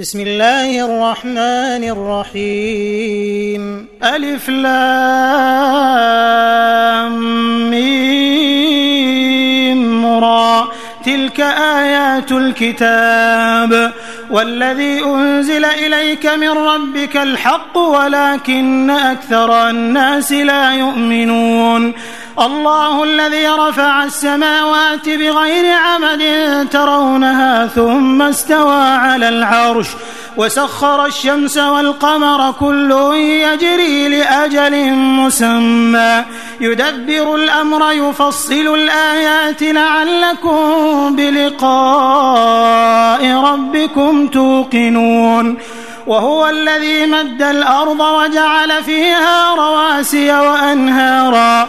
بسم الله الرحمن الرحيم ألف لام ميم تلك آيات الكتاب والذي أنزل إليك من ربك الحق ولكن أكثر الناس لا يؤمنون الله الذي رفع السماوات بغير عمد ترونها ثم استوى على العرش وسخر الشمس والقمر كل يجري لأجل مسمى. يدبر الأمر يفصل الآيات لعلكم بلقاء ربكم توقنون. وهو الذي مد الأرض وجعل فيها رواسي وأنهاراً.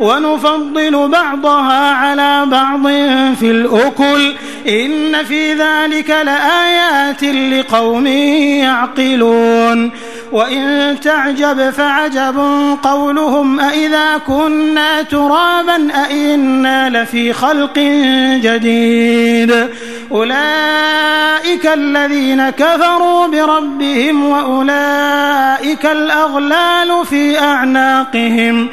ونفضل بعضها على بعض في الأكل. إن في ذلك لآيات لقوم يعقلون. وإن تعجب فعجب قولهم أإذا كنا ترابا أإنا لفي خلق جديد. أولئك الذين كفروا بربهم وأولئك الأغلال في أعناقهم ۖ.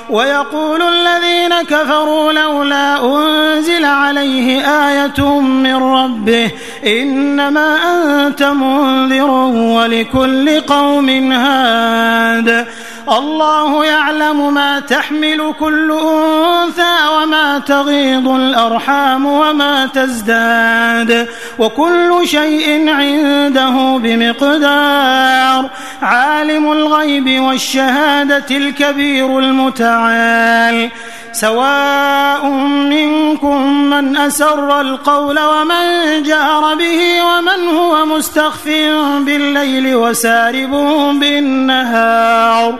ويقول الذين كفروا لولا أنزل عليه آية من ربه إنما أنت منذر ولكل قوم هاد. الله يعلم ما تحمل كل أنثى تغيض الأرحام وما تزداد وكل شيء عنده بمقدار عالم الغيب والشهادة الكبير المتعال سواء منكم من أسر القول ومن جار به ومن هو مستخف بالليل وسارب بالنهار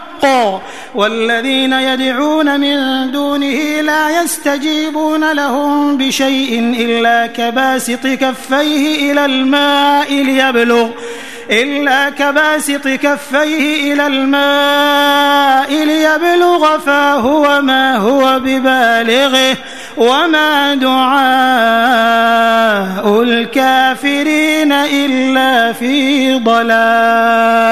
الحق والذين يدعون من دونه لا يستجيبون لهم بشيء إلا كباسط كفيه إلى الماء ليبلغ إلا كباسط كفيه إلى الماء ليبلغ فاه وما هو ببالغه وما دعاء الكافرين إلا في ضلال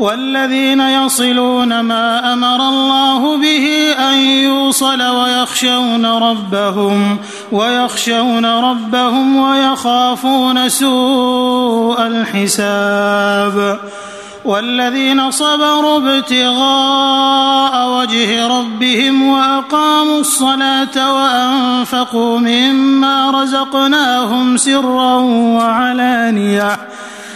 والذين يصلون ما أمر الله به أن يوصل ويخشون ربهم ويخشون ربهم ويخافون سوء الحساب. والذين صبروا ابتغاء وجه ربهم وأقاموا الصلاة وأنفقوا مما رزقناهم سرا وعلانية.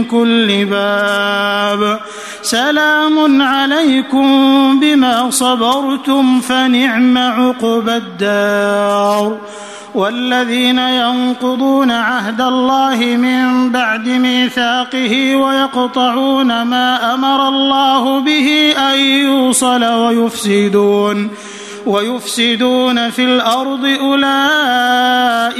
من كل باب. سلام عليكم بما صبرتم فنعم عقبى الدار. والذين ينقضون عهد الله من بعد ميثاقه ويقطعون ما أمر الله به أن يوصل ويفسدون. ويفسدون في الأرض أولئك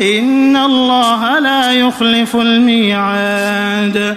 إن الله لا يخلف الميعاد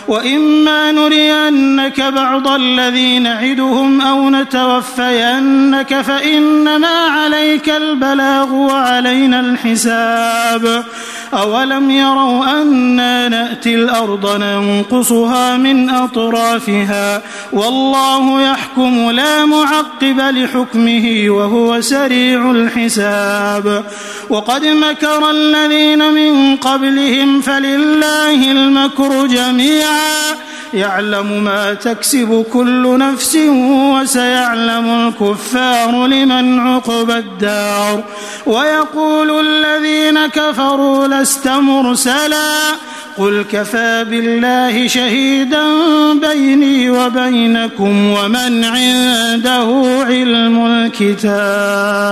وإما نرينك بعض الذي نعدهم أو نتوفينك فإنما عليك البلاغ وعلينا الحساب أولم يروا أنا نأتي الأرض ننقصها من أطرافها والله يحكم لا معقب لحكمه وهو سريع الحساب وقد مكر الذين من قبلهم فلله المكر جميعا يعلم ما تكسب كل نفس وسيعلم الكفار لمن عقبى الدار ويقول الذين كفروا لست مرسلا قل كفى بالله شهيدا بيني وبينكم ومن عنده علم الكتاب